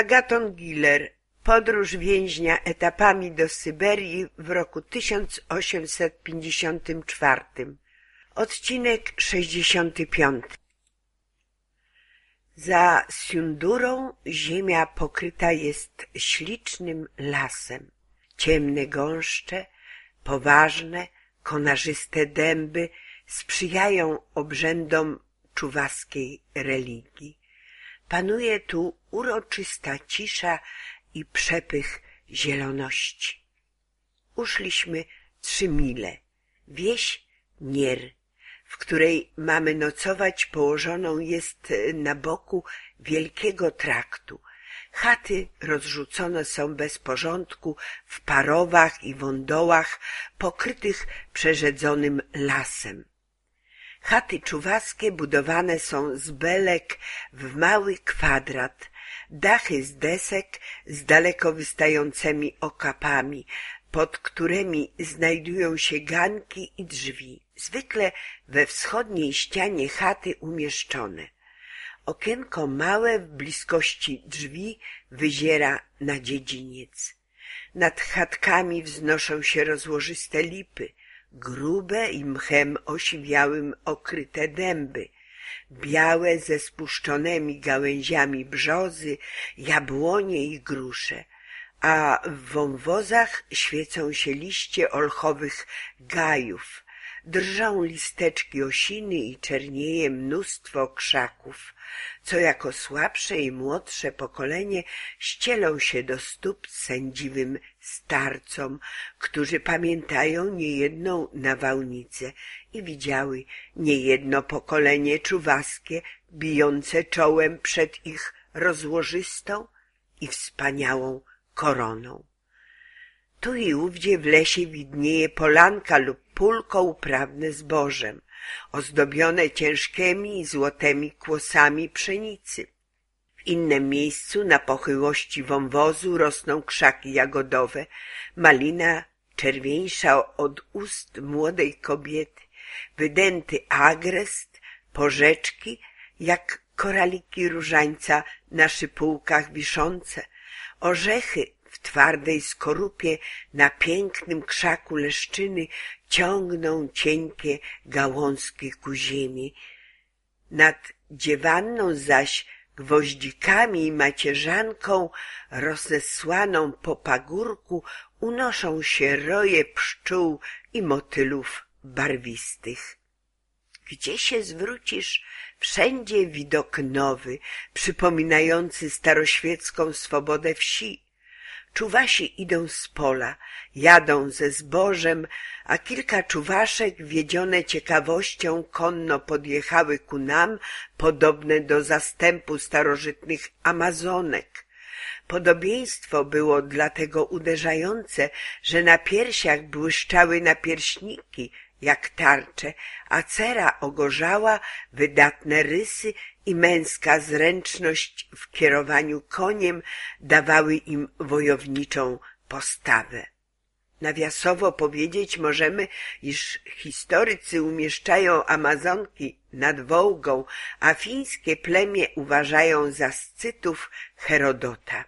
Agaton Giller Podróż więźnia etapami do Syberii w roku 1854 Odcinek 65 Za Siundurą ziemia pokryta jest ślicznym lasem. Ciemne gąszcze, poważne, konarzyste dęby sprzyjają obrzędom czuwaskiej religii. Panuje tu uroczysta cisza i przepych zieloności. Uszliśmy trzy mile. Wieś Nier, w której mamy nocować, położoną jest na boku wielkiego traktu. Chaty rozrzucone są bez porządku w parowach i wądołach pokrytych przerzedzonym lasem. Chaty czuwaskie budowane są z belek w mały kwadrat, dachy z desek z daleko wystającymi okapami, pod którymi znajdują się ganki i drzwi, zwykle we wschodniej ścianie chaty umieszczone. Okienko małe w bliskości drzwi wyziera na dziedziniec. Nad chatkami wznoszą się rozłożyste lipy, grube i mchem osiwiałym okryte dęby, białe ze spuszczonymi gałęziami brzozy, jabłonie i grusze, a w wąwozach świecą się liście olchowych gajów, drżą listeczki osiny i czernieje mnóstwo krzaków, co jako słabsze i młodsze pokolenie ścielą się do stóp sędziwym starcom, którzy pamiętają niejedną nawałnicę i widziały niejedno pokolenie czuwaskie bijące czołem przed ich rozłożystą i wspaniałą koroną. Tu i ówdzie w lesie widnieje polanka lub pulko uprawne zbożem, ozdobione ciężkimi złotymi kłosami pszenicy. W innym miejscu na pochyłości wąwozu rosną krzaki jagodowe, malina czerwieńsza od ust młodej kobiety, wydęty agrest, porzeczki, jak koraliki różańca na szypułkach wiszące, orzechy w twardej skorupie na pięknym krzaku leszczyny ciągną cienkie gałązki ku ziemi. Nad dziewanną zaś gwoździkami i macierzanką rozesłaną po pagórku unoszą się roje pszczół i motylów barwistych. Gdzie się zwrócisz, wszędzie widok nowy, przypominający staroświecką swobodę wsi. Czuwasi idą z pola, jadą ze zbożem, a kilka czuwaszek, wiedzione ciekawością, konno podjechały ku nam, podobne do zastępu starożytnych Amazonek. Podobieństwo było dlatego uderzające, że na piersiach błyszczały napierśniki, jak tarcze, a cera ogorzała, wydatne rysy i męska zręczność w kierowaniu koniem dawały im wojowniczą postawę. Nawiasowo powiedzieć możemy, iż historycy umieszczają Amazonki nad Wołgą, a fińskie plemię uważają za scytów Herodota.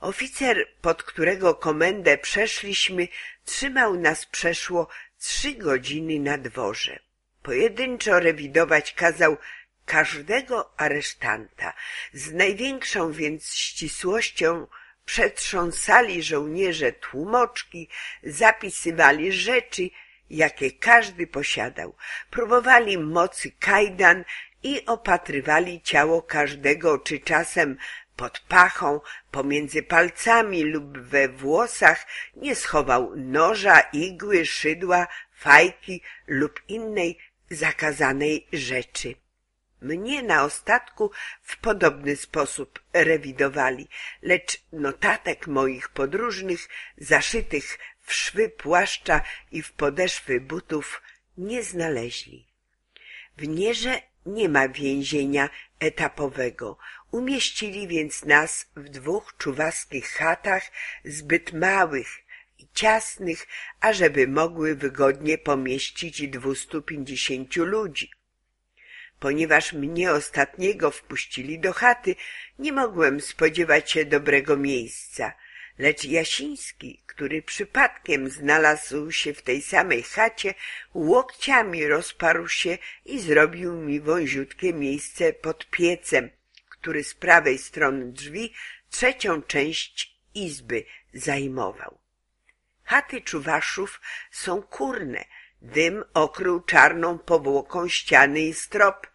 Oficer, pod którego komendę przeszliśmy, trzymał nas przeszło trzy godziny na dworze. Pojedynczo rewidować kazał każdego aresztanta. Z największą więc ścisłością przetrząsali żołnierze tłumoczki, zapisywali rzeczy, jakie każdy posiadał, próbowali mocy kajdan i opatrywali ciało każdego, czy czasem pod pachą, pomiędzy palcami lub we włosach nie schował noża, igły, szydła, fajki lub innej zakazanej rzeczy. Mnie na ostatku w podobny sposób rewidowali, lecz notatek moich podróżnych, zaszytych w szwy płaszcza i w podeszwy butów, nie znaleźli. W Nierze nie ma więzienia etapowego. Umieścili więc nas w dwóch czuwaskich chatach, zbyt małych i ciasnych, ażeby mogły wygodnie pomieścić dwustu pięćdziesięciu ludzi. Ponieważ mnie ostatniego wpuścili do chaty, nie mogłem spodziewać się dobrego miejsca. Lecz Jasiński, który przypadkiem znalazł się w tej samej chacie, łokciami rozparł się i zrobił mi wąziutkie miejsce pod piecem, który z prawej strony drzwi trzecią część izby zajmował. Chaty czuwaszów są kurne, dym okrył czarną powłoką ściany i strop.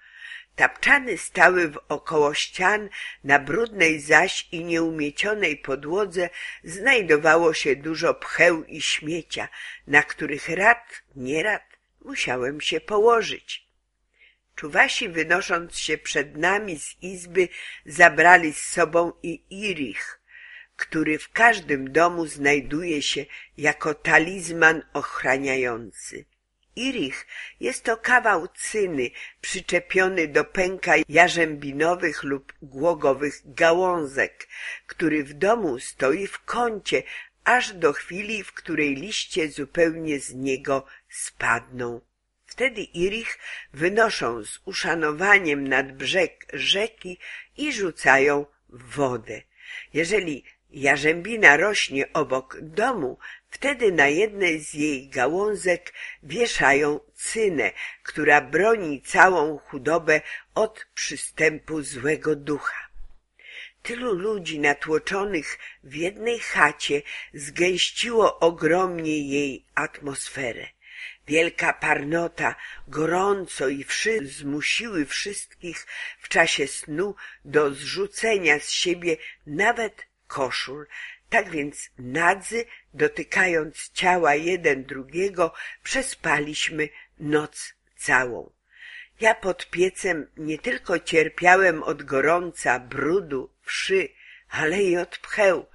Tapczany stały wokoło ścian, na brudnej zaś i nieumiecionej podłodze znajdowało się dużo pcheł i śmiecia, na których rad, nierad musiałem się położyć. Czuwasi wynosząc się przed nami z izby zabrali z sobą i Irich, który w każdym domu znajduje się jako talizman ochraniający. Irich jest to kawał cyny przyczepiony do pęka jarzębinowych lub głogowych gałązek, który w domu stoi w kącie aż do chwili, w której liście zupełnie z niego spadną. Wtedy Irich wynoszą z uszanowaniem nad brzeg rzeki i rzucają w wodę. Jeżeli jarzębina rośnie obok domu, wtedy na jednej z jej gałązek wieszają cynę, która broni całą chudobę od przystępu złego ducha. Tylu ludzi natłoczonych w jednej chacie zgęściło ogromnie jej atmosferę. Wielka parnota, gorąco i wszy zmusiły wszystkich w czasie snu do zrzucenia z siebie nawet koszul, tak więc nadzy, dotykając ciała jeden drugiego, przespaliśmy noc całą. Ja pod piecem nie tylko cierpiałem od gorąca, brudu, wszy, ale i od pcheł.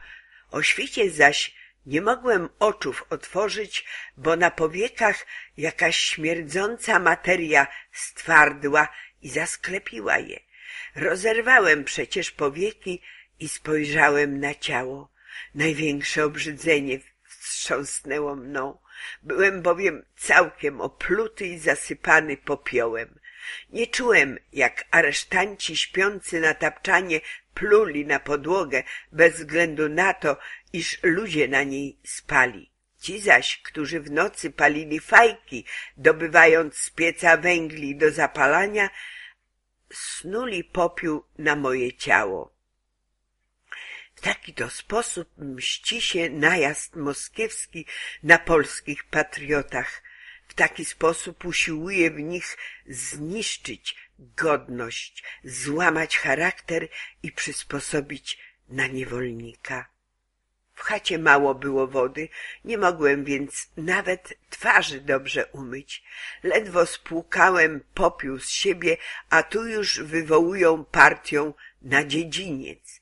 O świcie zaś nie mogłem oczów otworzyć, bo na powiekach jakaś śmierdząca materia stwardła i zasklepiła je. Rozerwałem przecież powieki i spojrzałem na ciało. Największe obrzydzenie wstrząsnęło mną. Byłem bowiem całkiem opluty i zasypany popiołem. Nie czułem, jak aresztanci śpiący na tapczanie pluli na podłogę bez względu na to, iż ludzie na niej spali. Ci zaś, którzy w nocy palili fajki, dobywając z pieca węgli do zapalania, snuli popiół na moje ciało. W taki to sposób mści się najazd moskiewski na polskich patriotach. W taki sposób usiłuje w nich zniszczyć godność, złamać charakter i przysposobić na niewolnika. W chacie mało było wody, nie mogłem więc nawet twarzy dobrze umyć. Ledwo spłukałem popiół z siebie, a tu już wywołują partią na dziedziniec.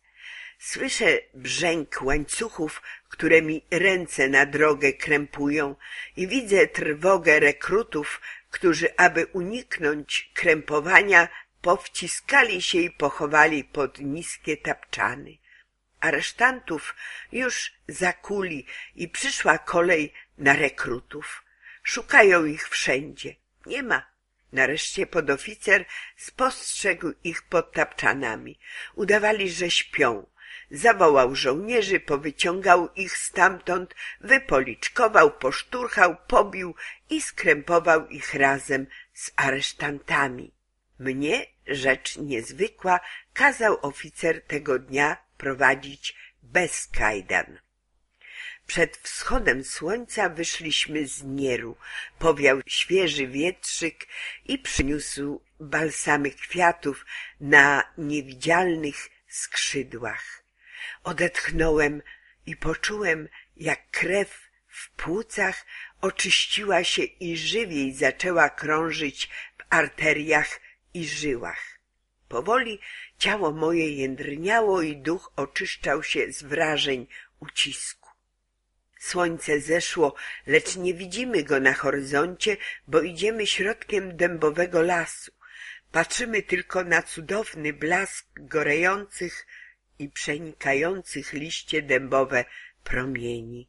Słyszę brzęk łańcuchów, które mi ręce na drogę krępują i widzę trwogę rekrutów, którzy, aby uniknąć krępowania, powciskali się i pochowali pod niskie tapczany. Aresztantów już zakuli i przyszła kolej na rekrutów. Szukają ich wszędzie. Nie ma. Nareszcie podoficer spostrzegł ich pod tapczanami. Udawali, że śpią. Zawołał żołnierzy, powyciągał ich stamtąd, wypoliczkował, poszturchał, pobił i skrępował ich razem z aresztantami. Mnie, rzecz niezwykła, kazał oficer tego dnia prowadzić bez kajdan. Przed wschodem słońca wyszliśmy z Nieru. Powiał świeży wietrzyk i przyniósł balsamy kwiatów na niewidzialnych skrzydłach. Odetchnąłem i poczułem, jak krew w płucach oczyściła się i żywiej zaczęła krążyć w arteriach i żyłach. Powoli ciało moje jędrniało i duch oczyszczał się z wrażeń ucisku. Słońce zeszło, lecz nie widzimy go na horyzoncie, bo idziemy środkiem dębowego lasu. Patrzymy tylko na cudowny blask gorejących i przenikających liście dębowe promieni,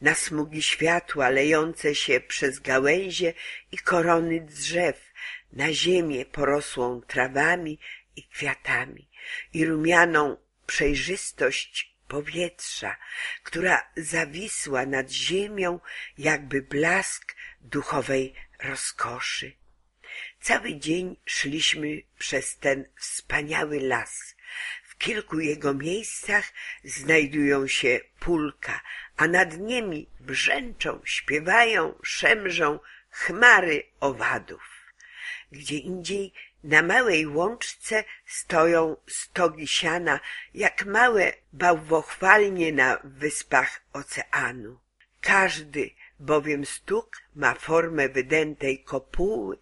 na smugi światła lejące się przez gałęzie i korony drzew, na ziemię porosłą trawami i kwiatami i rumianą przejrzystość powietrza, która zawisła nad ziemią jakby blask duchowej rozkoszy. Cały dzień szliśmy przez ten wspaniały las. W kilku jego miejscach znajdują się pulka, a nad nimi brzęczą, śpiewają, szemrzą chmary owadów. Gdzie indziej na małej łączce stoją stogi siana, jak małe bałwochwalnie na wyspach oceanu. Każdy bowiem stuk ma formę wydętej kopuły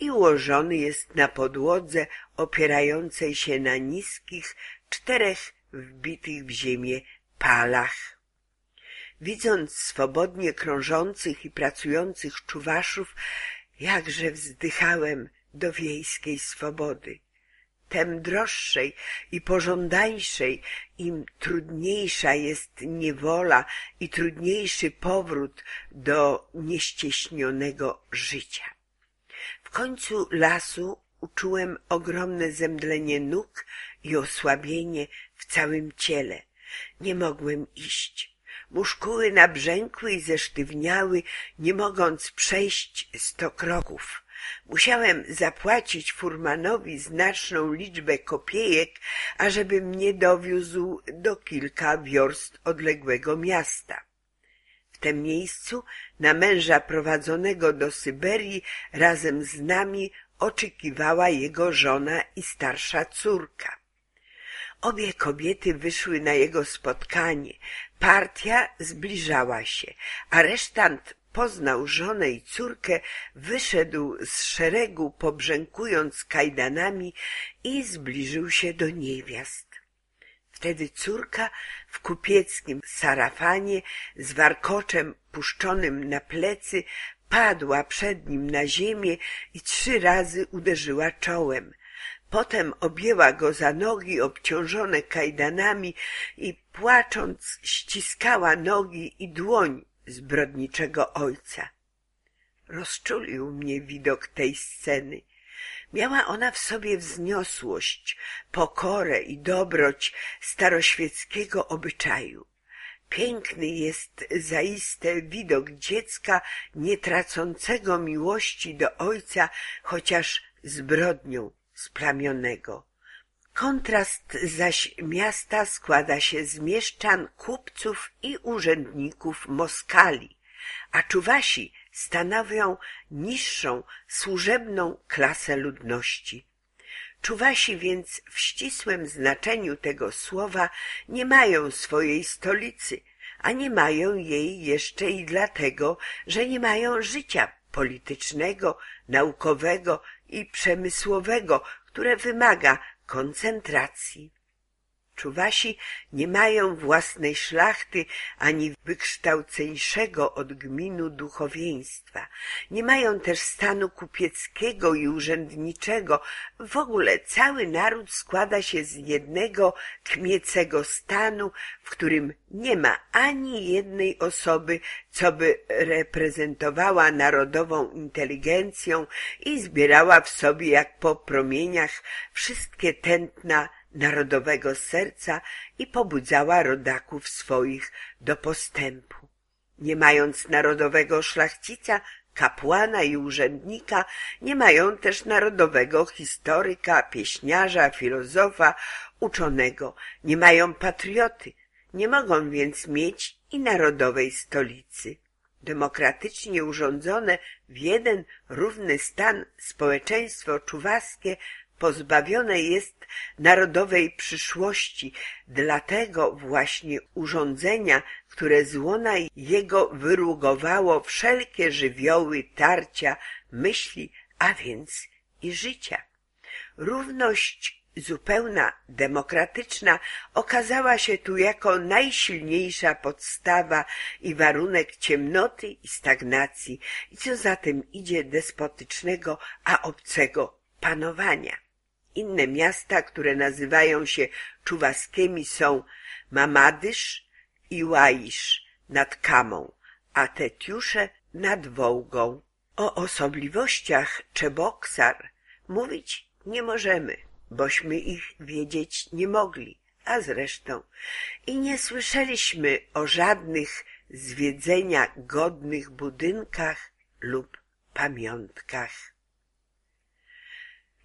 i ułożony jest na podłodze opierającej się na niskich, czterech wbitych w ziemię palach. Widząc swobodnie krążących i pracujących czuwaszów, jakże wzdychałem do wiejskiej swobody. Tem droższej i pożądańszej, im trudniejsza jest niewola i trudniejszy powrót do nieścieśnionego życia. W końcu lasu uczułem ogromne zemdlenie nóg i osłabienie w całym ciele. Nie mogłem iść. Muszkuły nabrzękły i zesztywniały, nie mogąc przejść sto kroków. Musiałem zapłacić furmanowi znaczną liczbę kopiejek, ażeby mnie dowiózł do kilka wiorst odległego miasta. W tym miejscu na męża prowadzonego do Syberii razem z nami oczekiwała jego żona i starsza córka. Obie kobiety wyszły na jego spotkanie. Partia zbliżała się. Aresztant poznał żonę i córkę, wyszedł z szeregu pobrzękując kajdanami i zbliżył się do niewiast. Wtedy córka w kupieckim sarafanie z warkoczem puszczonym na plecy padła przed nim na ziemię i trzy razy uderzyła czołem. Potem objęła go za nogi obciążone kajdanami i płacząc ściskała nogi i dłoń zbrodniczego ojca. Rozczulił mnie widok tej sceny. Miała ona w sobie wzniosłość, pokorę i dobroć staroświeckiego obyczaju. Piękny jest zaiste widok dziecka nietracącego miłości do ojca, chociaż zbrodnią splamionego. Kontrast zaś miasta składa się z mieszczan, kupców i urzędników Moskali, a Czuwasi stanowią niższą, służebną klasę ludności. Czuwasi więc w ścisłym znaczeniu tego słowa nie mają swojej stolicy, a nie mają jej jeszcze i dlatego, że nie mają życia politycznego, naukowego i przemysłowego, które wymaga koncentracji. Czuwasi nie mają własnej szlachty ani wykształceńszego od gminu duchowieństwa. Nie mają też stanu kupieckiego i urzędniczego. W ogóle cały naród składa się z jednego kmiecego stanu, w którym nie ma ani jednej osoby, co by reprezentowała narodową inteligencją i zbierała w sobie jak po promieniach wszystkie tętna narodowego serca i pobudzała rodaków swoich do postępu. Nie mając narodowego szlachcica, kapłana i urzędnika, nie mają też narodowego historyka, pieśniarza, filozofa, uczonego, nie mają patrioty, nie mogą więc mieć i narodowej stolicy. Demokratycznie urządzone w jeden równy stan społeczeństwo czuwaskie pozbawione jest narodowej przyszłości, dlatego właśnie urządzenia, które z łona jego wyrugowało wszelkie żywioły tarcia myśli, a więc i życia. Równość zupełna, demokratyczna okazała się tu jako najsilniejsza podstawa i warunek ciemnoty i stagnacji i co za tym idzie despotycznego, a obcego panowania. Inne miasta, które nazywają się czuwaskimi są Mamadysz i Łaisz nad Kamą, a Tetiusze nad Wołgą. O osobliwościach Czeboksar Mówić nie możemy, bośmy ich wiedzieć nie mogli, a zresztą i nie słyszeliśmy o żadnych zwiedzenia godnych budynkach lub pamiątkach.